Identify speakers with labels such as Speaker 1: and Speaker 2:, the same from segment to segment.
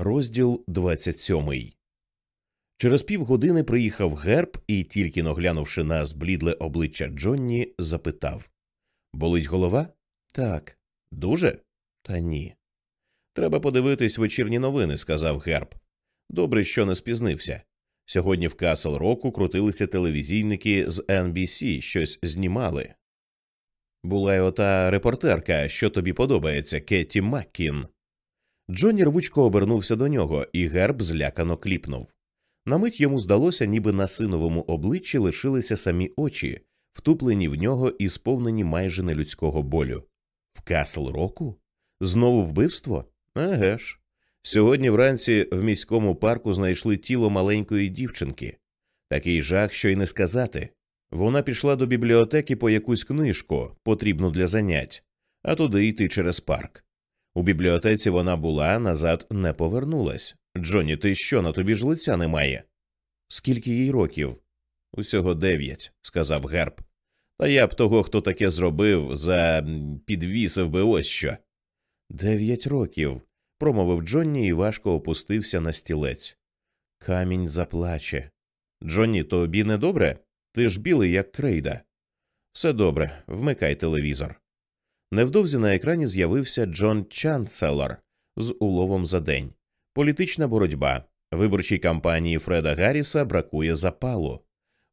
Speaker 1: Розділ 27 Через півгодини приїхав герб і, тільки наглянувши на зблідле обличчя Джонні, запитав Болить голова? Так. Дуже? Та ні. Треба подивитись вечірні новини, сказав герб. Добре, що не спізнився. Сьогодні в Касл Року крутилися телевізійники з NBC, щось знімали. Була й ота репортерка, що тобі подобається, Кетті Маккін. Джонні рвучко обернувся до нього, і герб злякано кліпнув. На мить йому здалося, ніби на синовому обличчі лишилися самі очі, втуплені в нього і сповнені майже нелюдського болю. В Касл Року? Знову вбивство? Еге ж. Сьогодні вранці в міському парку знайшли тіло маленької дівчинки. Такий жах, що й не сказати. Вона пішла до бібліотеки по якусь книжку, потрібну для занять, а туди йти через парк. У бібліотеці вона була, назад не повернулась. Джонні, ти що, на тобі ж лиця немає? Скільки їй років? Усього дев'ять, сказав герб. Та я б того, хто таке зробив, за підвісив би ось що. Дев'ять років, промовив Джонні і важко опустився на стілець. Камінь заплаче. Джонні, тобі не добре? Ти ж білий, як крейда. Все добре, вмикай телевізор. Невдовзі на екрані з'явився Джон Чанселор з уловом за день. Політична боротьба. Виборчій кампанії Фреда Гарріса бракує запалу.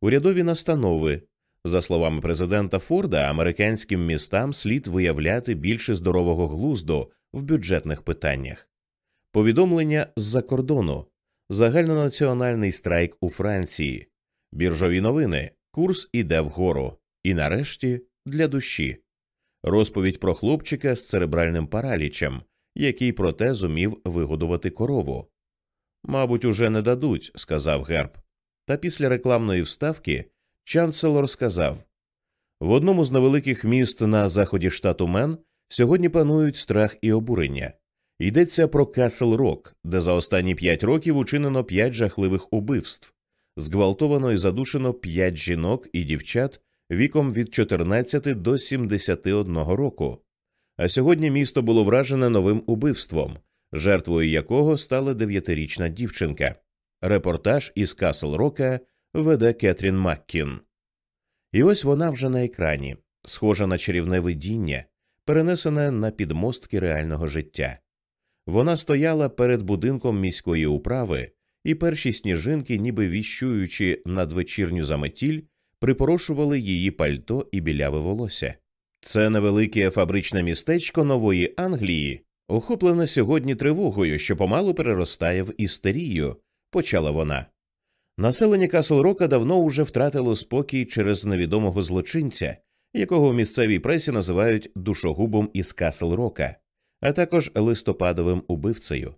Speaker 1: Урядові настанови. За словами президента Форда, американським містам слід виявляти більше здорового глузду в бюджетних питаннях. Повідомлення з-за кордону, загальнонаціональний страйк у Франції, біржові новини, курс іде вгору. І нарешті для душі. Розповідь про хлопчика з церебральним паралічем, який проте зумів вигодувати корову. Мабуть, уже не дадуть, сказав Герб. Та після рекламної вставки Чанселор сказав в одному з невеликих міст на заході штату Мен сьогодні панують страх і обурення. Йдеться про Касл Рок, де за останні п'ять років учинено п'ять жахливих убивств, зґвалтовано і задушено п'ять жінок і дівчат віком від 14 до 71 року. А сьогодні місто було вражене новим убивством, жертвою якого стала дев'ятирічна дівчинка. Репортаж із Касл Рока веде Кетрін Маккін. І ось вона вже на екрані, схожа на чарівне видіння, перенесене на підмостки реального життя. Вона стояла перед будинком міської управи, і перші сніжинки, ніби віщуючи надвечірню заметіль, припорошували її пальто і біляве волосся. Це невелике фабричне містечко нової Англії, охоплене сьогодні тривогою, що помалу переростає в істерію, почала вона. Населення Касл Рока давно уже втратило спокій через невідомого злочинця, якого в місцевій пресі називають душогубом із Касл Рока, а також листопадовим убивцею.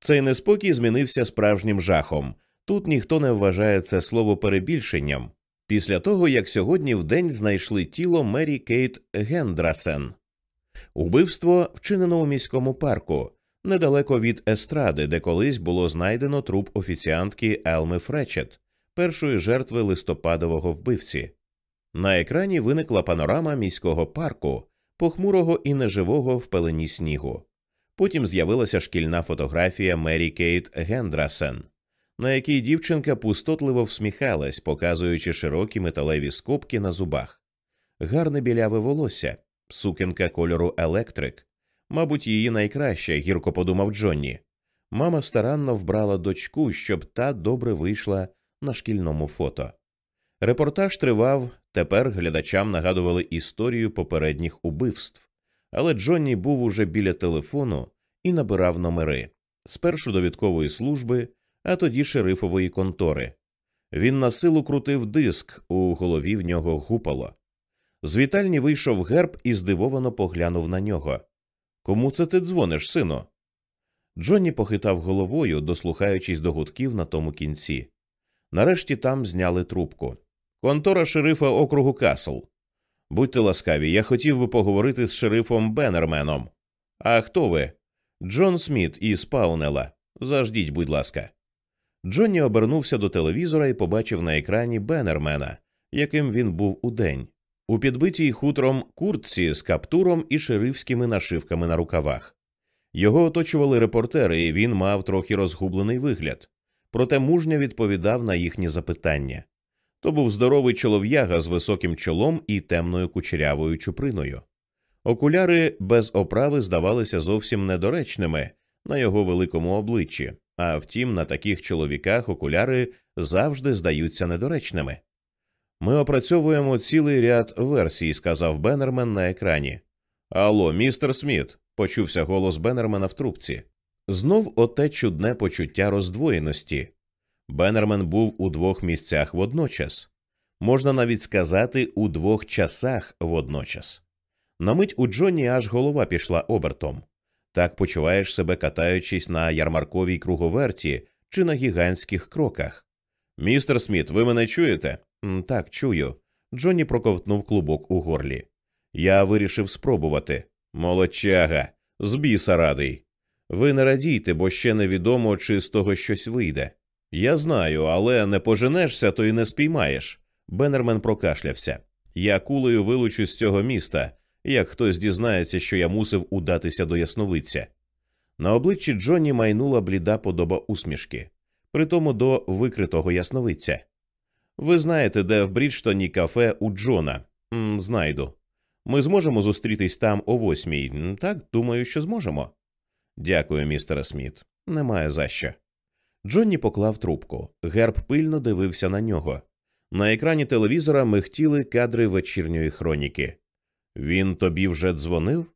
Speaker 1: Цей неспокій змінився справжнім жахом. Тут ніхто не вважає це слово перебільшенням. Після того, як сьогодні в день знайшли тіло Мері Кейт Гендрасен. Убивство вчинено у міському парку, недалеко від естради, де колись було знайдено труп офіціантки Елми Фречет, першої жертви листопадового вбивці. На екрані виникла панорама міського парку, похмурого і неживого в пелені снігу. Потім з'явилася шкільна фотографія Мері Кейт Гендрасен, на якій дівчинка пустотливо всміхалась, показуючи широкі металеві скобки на зубах, гарне біляве волосся, сукенка кольору електрик, мабуть, її найкраща, гірко подумав Джонні. Мама старанно вбрала дочку, щоб та добре вийшла на шкільному фото. Репортаж тривав, тепер глядачам нагадували історію попередніх убивств, але Джонні був уже біля телефону і набирав номери спершу довідкової служби, а тоді шерифової контори. Він на силу крутив диск, у голові в нього гупало. З вітальні вийшов герб і здивовано поглянув на нього. Кому це ти дзвониш, сину? Джонні похитав головою, дослухаючись до гудків на тому кінці. Нарешті там зняли трубку. Контора шерифа округу Касл. Будьте ласкаві, я хотів би поговорити з шерифом Беннерменом. А хто ви? Джон Сміт із Паунела. Заждіть, будь ласка. Джонні обернувся до телевізора і побачив на екрані Беннермена, яким він був удень, у підбитій хутром куртці з каптуром і шерифськими нашивками на рукавах. Його оточували репортери, і він мав трохи розгублений вигляд, проте мужньо відповідав на їхні запитання. То був здоровий чолов'яга з високим чолом і темною кучерявою чуприною. Окуляри без оправи здавалися зовсім недоречними на його великому обличчі, а втім, на таких чоловіках окуляри завжди здаються недоречними. Ми опрацьовуємо цілий ряд версій, сказав Беннермен на екрані. Алло, містер Сміт, почувся голос Беннермена в трубці. Знов оте чудне почуття роздвоєності. Беннермен був у двох місцях водночас, можна навіть сказати, у двох часах водночас. На мить у Джонні аж голова пішла обертом. Так почуваєш себе катаючись на ярмарковій круговерті чи на гігантських кроках. Містер Сміт, ви мене чуєте? Так, чую. Джонні проковтнув клубок у горлі. Я вирішив спробувати. Молодчага, з біса радий. Ви не радійте, бо ще невідомо, чи з того щось вийде. Я знаю, але не поженешся, то й не спіймаєш. Беннермен прокашлявся. Я кулею вилучу з цього міста, як хтось дізнається, що я мусив удатися до ясновидця. На обличчі Джонні майнула бліда подоба усмішки, притому до викритого ясновидця. Ви знаєте, де в Бріджтоні кафе у Джона? М, знайду. Ми зможемо зустрітись там о восьмій. Так, думаю, що зможемо. Дякую, містере Сміт. Немає за що. Джонні поклав трубку. Герб пильно дивився на нього. На екрані телевізора михтіли кадри вечірньої хроніки. Він тобі вже дзвонив?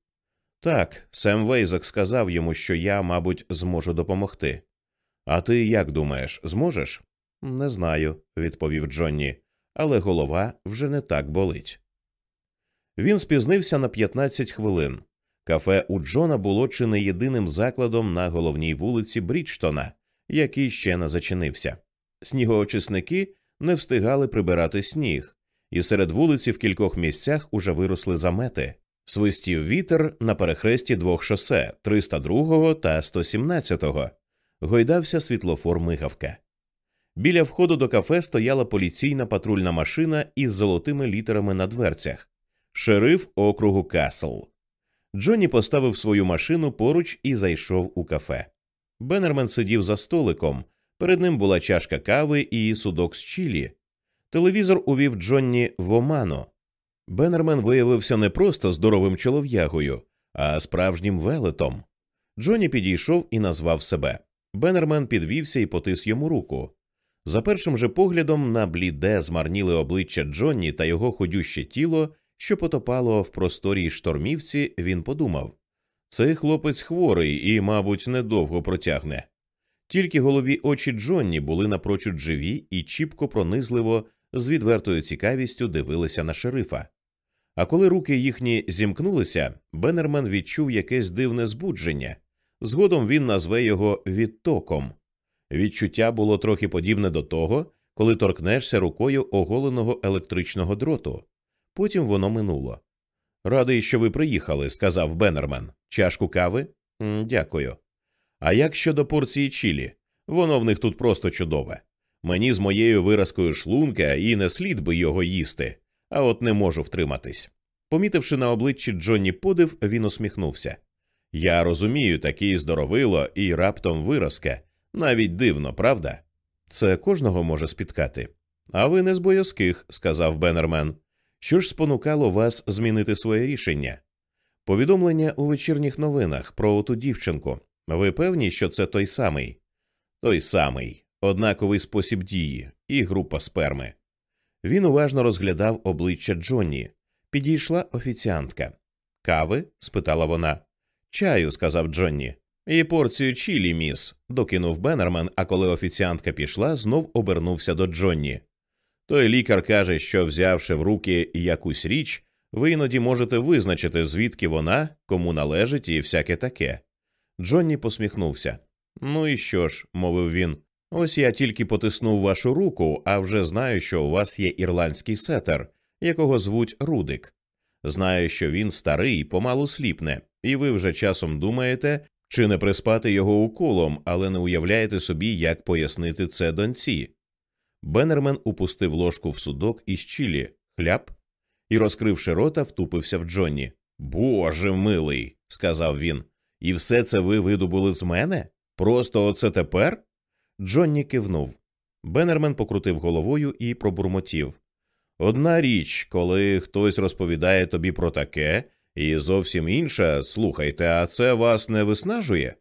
Speaker 1: Так, Сем Вейзак сказав йому, що я, мабуть, зможу допомогти. А ти як думаєш, зможеш? Не знаю, відповів Джонні, але голова вже не так болить. Він спізнився на 15 хвилин. Кафе у Джона було чи не єдиним закладом на головній вулиці Бріджтона, який ще не зачинився. Снігоочисники не встигали прибирати сніг, і серед вулиці в кількох місцях уже виросли замети. Свистів вітер на перехресті двох шосе 302 та 117-го. Гойдався світлофор мигавка. Біля входу до кафе стояла поліційна патрульна машина із золотими літерами на дверцях шериф округу Касл. Джонні поставив свою машину поруч і зайшов у кафе. Беннермен сидів за столиком. Перед ним була чашка кави і судок з чілі. Телевізор увів Джонні в оману. Беннермен виявився не просто здоровим чолов'ягою, а справжнім велетом. Джонні підійшов і назвав себе. Беннермен підвівся і потис йому руку. За першим же поглядом на бліде змарніли обличчя Джонні та його ходюще тіло, що потопало в просторій штормівці, він подумав цей хлопець хворий і, мабуть, недовго протягне. Тільки голові очі Джонні були напрочуд живі і чіпко пронизливо, з відвертою цікавістю дивилися на шерифа. А коли руки їхні зімкнулися, Беннермен відчув якесь дивне збудження. Згодом він назве його відтоком. Відчуття було трохи подібне до того, коли торкнешся рукою оголеного електричного дроту. Потім воно минуло. Радий, що ви приїхали, сказав Беннермен. Чашку кави? Дякую. А як щодо порції чілі? Воно в них тут просто чудове. Мені з моєю виразкою шлунка і не слід би його їсти, а от не можу втриматись. Помітивши на обличчі Джонні подив, він усміхнувся. Я розумію, такий здоровило і раптом виразка. Навіть дивно, правда? Це кожного може спіткати. А ви не з боязких, сказав Беннермен. Що ж спонукало вас змінити своє рішення? Повідомлення у вечірніх новинах про оту дівчинку. Ви певні, що це той самий? Той самий, однаковий спосіб дії і група сперми. Він уважно розглядав обличчя Джонні. Підійшла офіціантка. Кави? спитала вона. Чаю, сказав Джонні. І порцію чілі, міс, докинув Беннермен, а коли офіціантка пішла, знов обернувся до Джонні. Той лікар каже, що, взявши в руки якусь річ, ви іноді можете визначити, звідки вона, кому належить і всяке таке. Джонні посміхнувся. Ну і що ж, мовив він. Ось я тільки потиснув вашу руку, а вже знаю, що у вас є ірландський сетер, якого звуть Рудик. Знаю, що він старий, помалу сліпне, і ви вже часом думаєте, чи не приспати його уколом, але не уявляєте собі, як пояснити це доньці. Беннермен упустив ложку в судок із чілі, хляп, і, розкривши рота, втупився в Джонні. Боже милий, сказав він. І все це ви видобули з мене? Просто оце тепер? Джонні кивнув. Беннермен покрутив головою і пробурмотів. Одна річ, коли хтось розповідає тобі про таке, і зовсім інша, слухайте, а це вас не виснажує?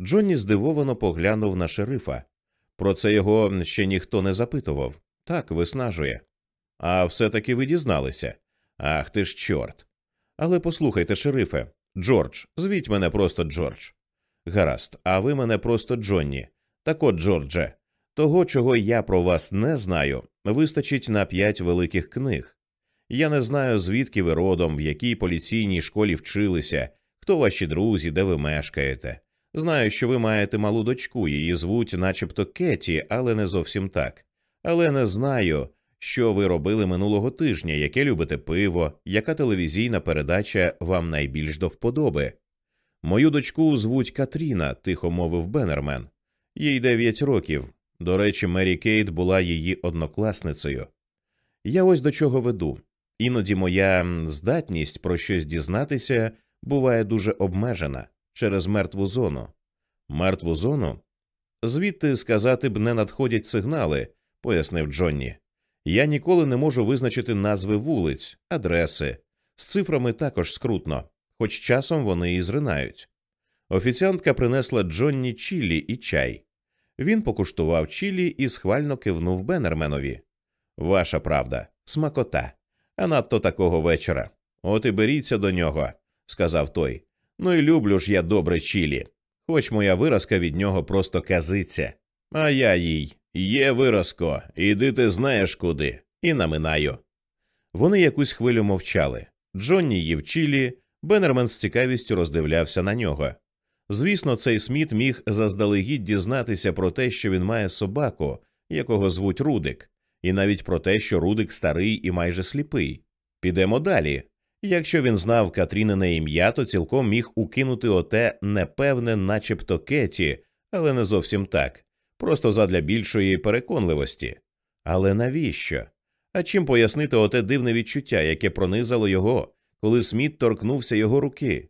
Speaker 1: Джонні здивовано поглянув на шерифа. Про це його ще ніхто не запитував. Так, виснажує. А все таки ви дізналися. Ах ти ж чорт. Але послухайте, шерифе, Джордж, звіть мене просто Джордж. Гаразд, а ви мене просто Джонні. Так от, Джордже, того, чого я про вас не знаю, вистачить на п'ять великих книг. Я не знаю, звідки ви родом, в якій поліційній школі вчилися, хто ваші друзі, де ви мешкаєте. Знаю, що ви маєте малу дочку, її звуть, начебто Кеті, але не зовсім так. Але не знаю, що ви робили минулого тижня, яке любите пиво, яка телевізійна передача вам найбільш до вподоби. Мою дочку звуть Катріна, тихо мовив Беннермен. Їй дев'ять років. До речі, Мері Кейт була її однокласницею. Я ось до чого веду. Іноді моя здатність про щось дізнатися буває дуже обмежена через мертву зону. Мертву зону? Звідти сказати б не надходять сигнали, пояснив Джонні. Я ніколи не можу визначити назви вулиць, адреси. З цифрами також скрутно, хоч часом вони і зринають. Офіціантка принесла Джонні Чілі і чай. Він покуштував Чілі і схвально кивнув Беннерменові. Ваша правда, смакота. А надто такого вечора. От і беріться до нього, сказав той. Ну і люблю ж я добре Чілі. Хоч моя виразка від нього просто казиться. А я їй є виразко, іди ти знаєш куди, і наминаю. Вони якусь хвилю мовчали. Джонні їв Чілі, Беннермен з цікавістю роздивлявся на нього. Звісно, цей Сміт міг заздалегідь дізнатися про те, що він має собаку, якого звуть Рудик, і навіть про те, що Рудик старий і майже сліпий. Підемо далі. Якщо він знав Катрінине ім'я, то цілком міг укинути оте непевне, начебто Кеті, але не зовсім так, просто задля більшої переконливості. Але навіщо? А чим пояснити оте дивне відчуття, яке пронизало його, коли Сміт торкнувся його руки?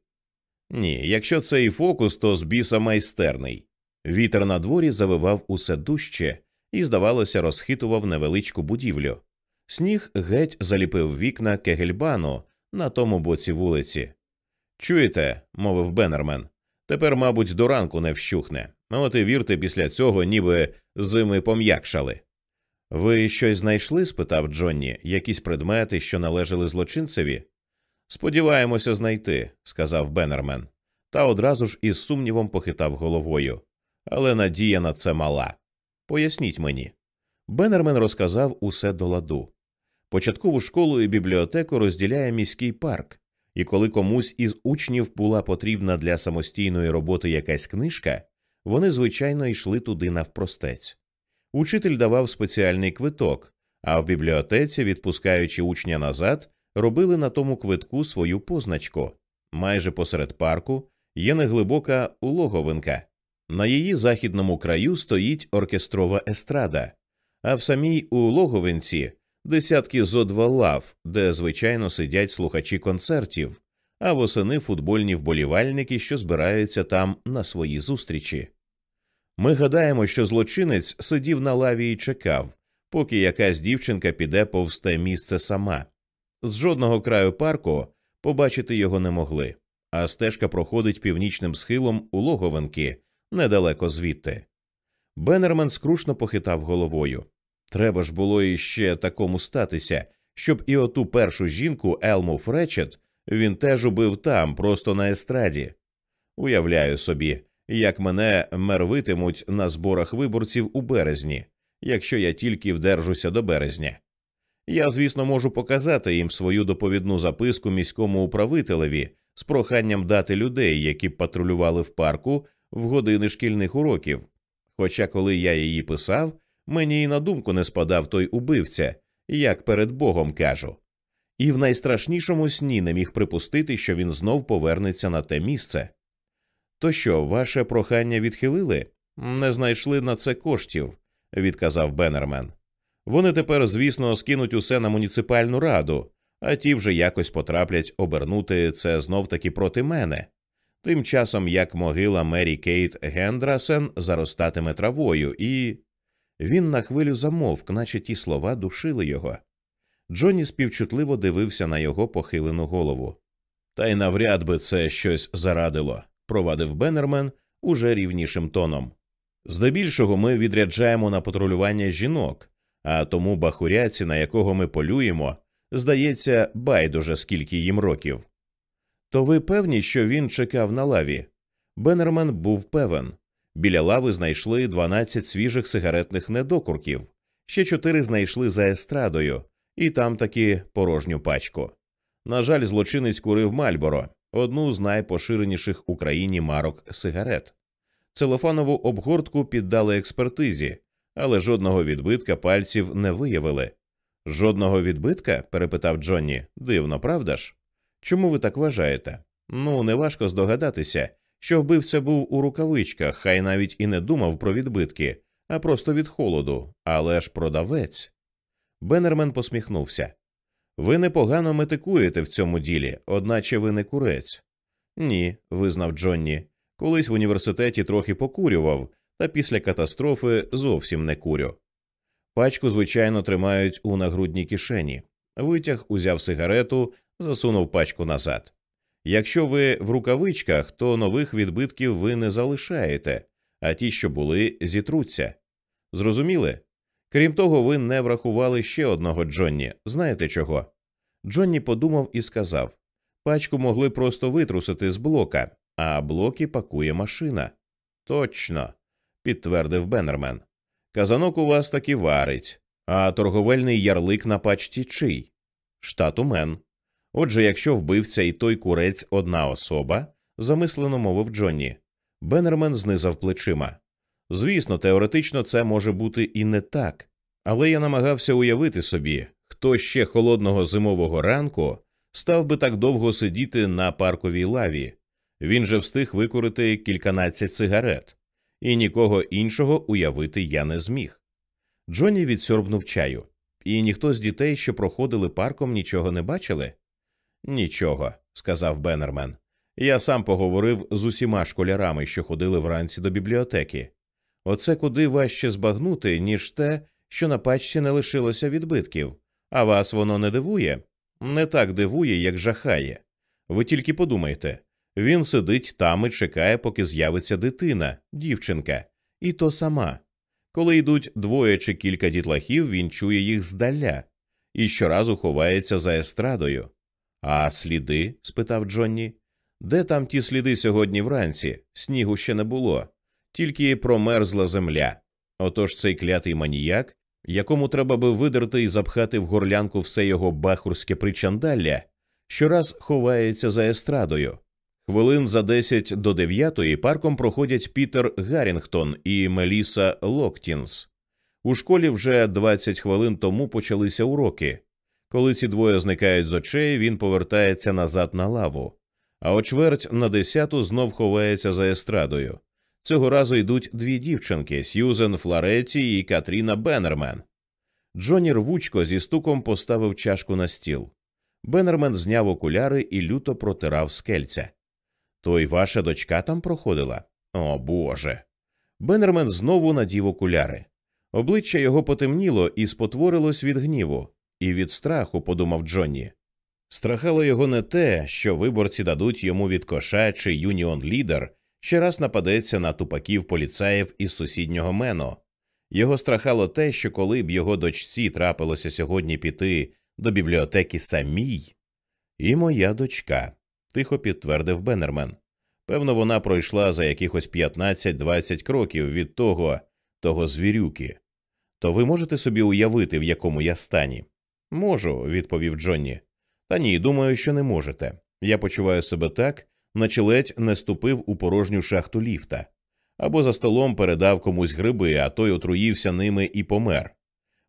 Speaker 1: Ні, якщо це і фокус, то з біса майстерний. Вітер на дворі завивав усе дужче і, здавалося, розхитував невеличку будівлю. Сніг геть заліпив вікна кегельбану на тому боці вулиці. Чуєте, мовив Беннермен, тепер, мабуть, до ранку не вщухне. От і вірте, після цього ніби зими пом'якшали. Ви щось знайшли? спитав Джонні, якісь предмети, що належали злочинцеві? Сподіваємося знайти, сказав Беннермен, та одразу ж із сумнівом похитав головою. Але надія на це мала. Поясніть мені. Беннермен розказав усе до ладу. Початкову школу і бібліотеку розділяє міський парк, і коли комусь із учнів була потрібна для самостійної роботи якась книжка, вони звичайно йшли туди навпростець. Учитель давав спеціальний квиток, а в бібліотеці, відпускаючи учня назад, робили на тому квитку свою позначку. Майже посеред парку є неглибока улоговинка. На її західному краю стоїть оркестрова естрада, а в самій улоговинці десятки зо два лав, де звичайно сидять слухачі концертів, а восени футбольні вболівальники, що збираються там на свої зустрічі. Ми гадаємо, що злочинець сидів на лаві і чекав, поки якась дівчинка піде повз те місце сама. З жодного краю парку побачити його не могли, а стежка проходить північним схилом у логовинки недалеко звідти. Беннерман скрушно похитав головою. Треба ж було іще такому статися, щоб і оту першу жінку Елму Фречет він теж убив там, просто на естраді. Уявляю собі, як мене мервитимуть на зборах виборців у березні, якщо я тільки вдержуся до березня. Я, звісно, можу показати їм свою доповідну записку міському управителеві з проханням дати людей, які патрулювали в парку в години шкільних уроків. Хоча, коли я її писав, мені й на думку не спадав той убивця, як перед Богом кажу. І в найстрашнішому сні не міг припустити, що він знов повернеться на те місце. То що, ваше прохання відхилили? Не знайшли на це коштів, відказав Беннермен. Вони тепер, звісно, скинуть усе на муніципальну раду, а ті вже якось потраплять обернути це знов таки проти мене. Тим часом як могила Мері Кейт Гендрасен заростатиме травою, і він на хвилю замовк, наче ті слова душили його. Джонні співчутливо дивився на його похилену голову. Та й навряд би це щось зарадило, провадив Беннермен уже рівнішим тоном. Здебільшого ми відряджаємо на патрулювання жінок, а тому бахуряці, на якого ми полюємо, здається, байдуже скільки їм років. То ви певні, що він чекав на лаві? Беннермен був певен. Біля лави знайшли 12 свіжих сигаретних недокурків, ще чотири знайшли за естрадою, і там таки порожню пачку. На жаль, злочинець курив Мальборо, одну з найпоширеніших в Україні марок сигарет. Целофанову обгортку піддали експертизі, але жодного відбитка пальців не виявили. Жодного відбитка? перепитав Джонні. Дивно, правда ж? Чому ви так вважаєте? Ну, неважко здогадатися, що вбивця був у рукавичках, хай навіть і не думав про відбитки, а просто від холоду, але ж продавець. Беннермен посміхнувся. Ви непогано метикуєте в цьому ділі, одначе ви не курець. Ні, визнав Джонні. Колись в університеті трохи покурював, та після катастрофи зовсім не курю. Пачку, звичайно, тримають у нагрудній кишені. Витяг узяв сигарету, засунув пачку назад. Якщо ви в рукавичках, то нових відбитків ви не залишаєте, а ті, що були, зітруться. Зрозуміли? Крім того, ви не врахували ще одного Джонні. Знаєте чого? Джонні подумав і сказав пачку могли просто витрусити з блока, а блоки пакує машина. Точно, підтвердив Беннермен. Казанок у вас таки варить, а торговельний ярлик на пачці чий? Штату Мен. Отже, якщо вбивця і той курець одна особа, замислено мовив Джонні. Беннермен знизав плечима. Звісно, теоретично це може бути і не так, але я намагався уявити собі, хто ще холодного зимового ранку став би так довго сидіти на парковій лаві. Він же встиг викурити кільканадцять сигарет, і нікого іншого уявити я не зміг. Джонні відсьорбнув чаю, і ніхто з дітей, що проходили парком, нічого не бачили. Нічого, сказав Беннермен. Я сам поговорив з усіма школярами, що ходили вранці до бібліотеки. Оце куди важче збагнути, ніж те, що на пачці не лишилося відбитків, а вас воно не дивує? Не так дивує, як жахає. Ви тільки подумайте він сидить там і чекає, поки з'явиться дитина, дівчинка, і то сама. Коли йдуть двоє чи кілька дітлахів, він чує їх здаля і щоразу ховається за естрадою. А сліди? спитав Джонні. Де там ті сліди сьогодні вранці? Снігу ще не було, тільки промерзла земля. Отож цей клятий маніяк, якому треба би видерти і запхати в горлянку все його бахурське причандалля, щораз ховається за естрадою. Хвилин за десять до дев'ятої парком проходять Пітер Гаррінгтон і Меліса Локтінс. У школі вже двадцять хвилин тому почалися уроки. Коли ці двоє зникають з очей, він повертається назад на лаву, а о чверть на десяту знов ховається за естрадою. Цього разу йдуть дві дівчинки Сьюзен Флареті і Катріна Беннермен. Джонні рвучко зі стуком поставив чашку на стіл. Беннермен зняв окуляри і люто протирав скельця. То й ваша дочка там проходила? О Боже. Беннермен знову надів окуляри. Обличчя його потемніло і спотворилось від гніву, і від страху, подумав Джонні. Страхало його не те, що виборці дадуть йому від коша чи юніон лідер ще раз нападеться на тупаків поліцаїв із сусіднього Мено. Його страхало те, що коли б його дочці трапилося сьогодні піти до бібліотеки самій, і моя дочка, тихо підтвердив Беннермен. Певно, вона пройшла за якихось 15-20 кроків від того, того звірюки. То ви можете собі уявити, в якому я стані? Можу, відповів Джонні. Та ні, думаю, що не можете. Я почуваю себе так, наче ледь не ступив у порожню шахту ліфта, або за столом передав комусь гриби, а той отруївся ними і помер.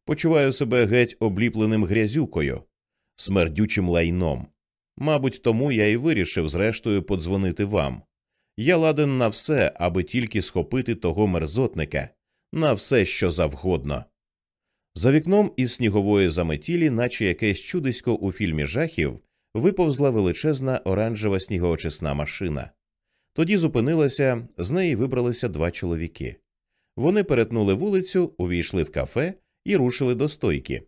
Speaker 1: Почуваю себе геть обліпленим грязюкою, смердючим лайном. Мабуть, тому я і вирішив, зрештою, подзвонити вам. Я ладен на все, аби тільки схопити того мерзотника, на все, що завгодно. За вікном із снігової заметілі, наче якесь чудисько у фільмі жахів, виповзла величезна оранжева снігоочисна машина. Тоді зупинилася, з неї вибралися два чоловіки. Вони перетнули вулицю, увійшли в кафе і рушили до стойки.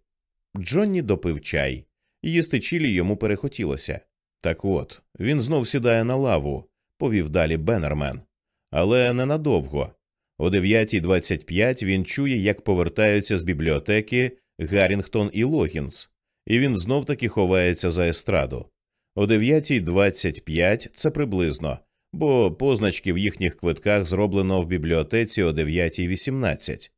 Speaker 1: Джонні допив чай. Їсти чілі йому перехотілося. Так от, він знов сідає на лаву, повів далі Беннермен. Але ненадовго. О 9.25 він чує, як повертаються з бібліотеки Гаррінгтон і Логінс, і він знов таки ховається за естраду. О 9.25 це приблизно, бо позначки в їхніх квитках зроблено в бібліотеці о 9.18,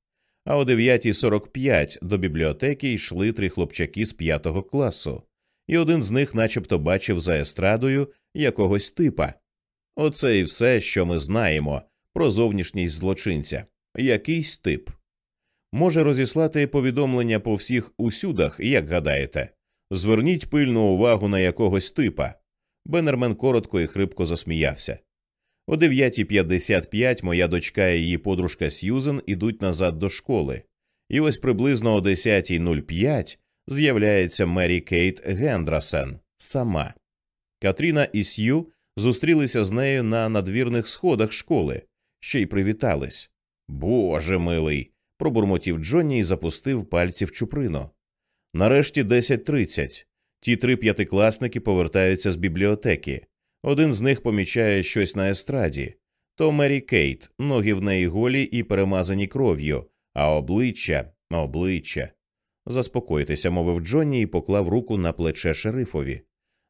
Speaker 1: а о 9.45 до бібліотеки йшли три хлопчаки з п'ятого класу, і один з них, начебто, бачив за естрадою якогось типа. Оце і все, що ми знаємо про зовнішність злочинця, якийсь тип. Може розіслати повідомлення по всіх усюдах, як гадаєте. Зверніть пильну увагу на якогось типа. Беннермен коротко і хрипко засміявся. О 9.55 моя дочка і її подружка Сьюзен ідуть назад до школи, і ось приблизно о 10.05 з'являється Мері Кейт Гендрасен сама. Катріна і Сью зустрілися з нею на надвірних сходах школи, ще й привітались. Боже милий. пробурмотів Джонні і запустив пальці в чуприну. Нарешті 10.30. Ті три п'ятикласники повертаються з бібліотеки. Один з них помічає щось на естраді. То Мері Кейт, ноги в неї голі і перемазані кров'ю, а обличчя, обличчя. Заспокойтеся, мовив Джонні і поклав руку на плече шерифові.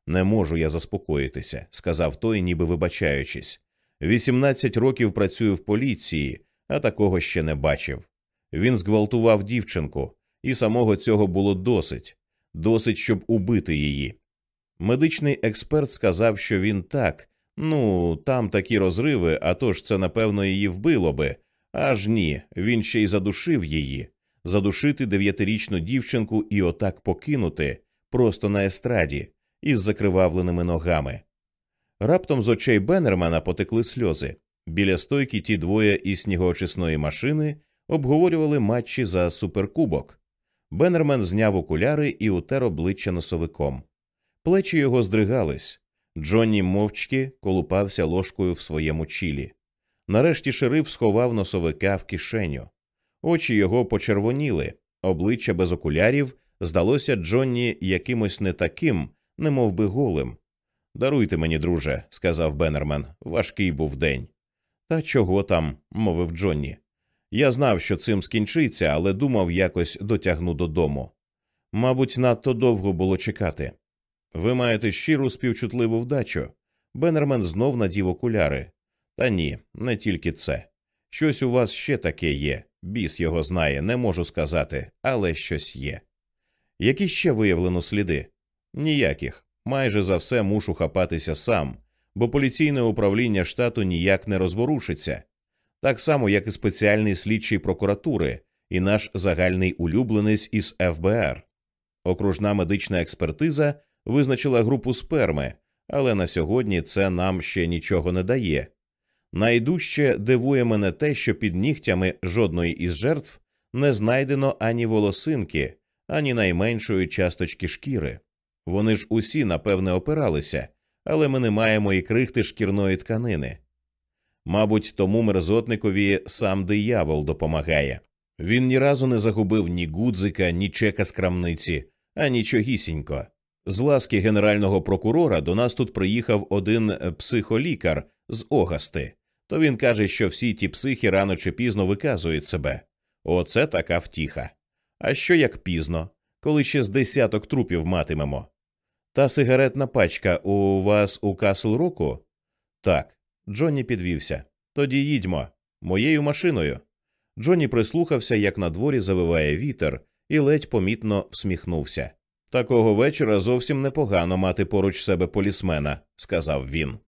Speaker 1: Не можу я заспокоїтися, сказав той, ніби вибачаючись. Вісімнадцять років працюю в поліції, а такого ще не бачив. Він зґвалтував дівчинку, і самого цього було досить досить, щоб убити її. Медичний експерт сказав, що він так, ну, там такі розриви, а тож це, напевно, її вбило би. Аж ні, він ще й задушив її. Задушити дев'ятирічну дівчинку і отак покинути просто на естраді із закривавленими ногами. Раптом з очей Беннермана потекли сльози. Біля стойки ті двоє із снігоочисної машини обговорювали матчі за суперкубок. Беннермен зняв окуляри і утер обличчя носовиком. Плечі його здригались. Джонні мовчки колупався ложкою в своєму чілі. Нарешті шериф сховав носовика в кишеню. Очі його почервоніли, обличчя без окулярів здалося Джонні якимось не таким, не мов би голим. Даруйте мені, друже, сказав Беннермен. Важкий був день. Та чого там? мовив Джонні. Я знав, що цим скінчиться, але думав, якось дотягну додому. Мабуть, надто довго було чекати. Ви маєте щиру співчутливу вдачу. Беннермен знов надів окуляри. Та ні, не тільки це. Щось у вас ще таке є. Біс його знає, не можу сказати, але щось є. Які ще виявлено сліди? Ніяких. Майже за все мушу хапатися сам, бо поліційне управління штату ніяк не розворушиться так само, як і спеціальний слідчий прокуратури і наш загальний улюбленець із ФБР. Окружна медична експертиза визначила групу сперми, але на сьогодні це нам ще нічого не дає. Найдужче дивує мене те, що під нігтями жодної із жертв не знайдено ані волосинки, ані найменшої часточки шкіри. Вони ж усі, напевне, опиралися, але ми не маємо і крихти шкірної тканини. Мабуть, тому мерзотникові сам диявол допомагає. Він ні разу не загубив ні гудзика, ні чека з крамниці, а нічогісінько. З ласки генерального прокурора до нас тут приїхав один психолікар з Огасти. То він каже, що всі ті психи рано чи пізно виказують себе. Оце така втіха. А що як пізно, коли ще з десяток трупів матимемо? Та сигаретна пачка у вас у Касл Року? Так. Джонні підвівся. Тоді їдьмо моєю машиною. Джонні прислухався, як на дворі завиває вітер, і ледь помітно всміхнувся. Такого вечора зовсім непогано мати поруч себе полісмена, сказав він.